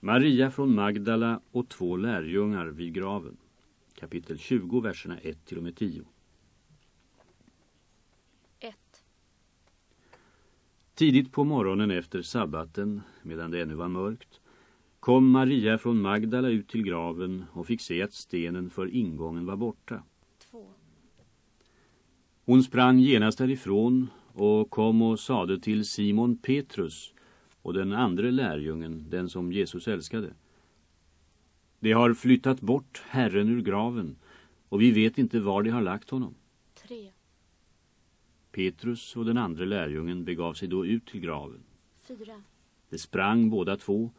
Maria från Magdala och två lärjungar vid graven. Kapitel 20, verserna 1 till och med 10. 1. Tidigt på morgonen efter sabbaten, medan det ännu var mörkt, kom Maria från Magdala ut till graven och fick se att stenen för ingången var borta. 2. Hon sprang genast därifrån och kom och sade till Simon Petrus och den andra lärjungen, den som Jesus älskade. De har flyttat bort Herren ur graven och vi vet inte var de har lagt honom. 3. Petrus och den andra lärjungen begav sig då ut till graven. 4. De sprang båda två,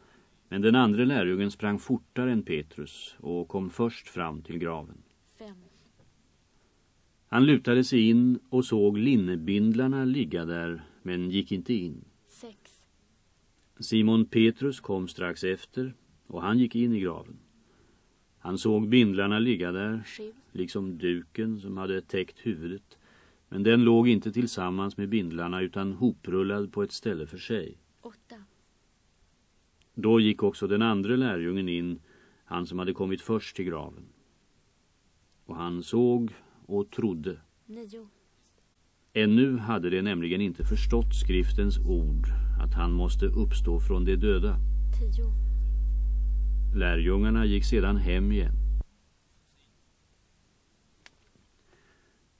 men den andra lärjungen sprang fortare än Petrus och kom först fram till graven. 5. Han lutade sig in och såg linnebindlarna ligga där, men gick inte in. 6. Simon Petrus kom strax efter och han gick in i graven. Han såg bindlarna ligga där, 7. liksom duken som hade täckt huvudet. Men den låg inte tillsammans med bindlarna utan hoprullad på ett ställe för sig. 8. Då gick också den andra lärjungen in, han som hade kommit först till graven. Och han såg och trodde. 9. Ännu hade de nämligen inte förstått skriftens ord att han måste uppstå från de döda. 10. Lärjungarna gick sedan hem igen.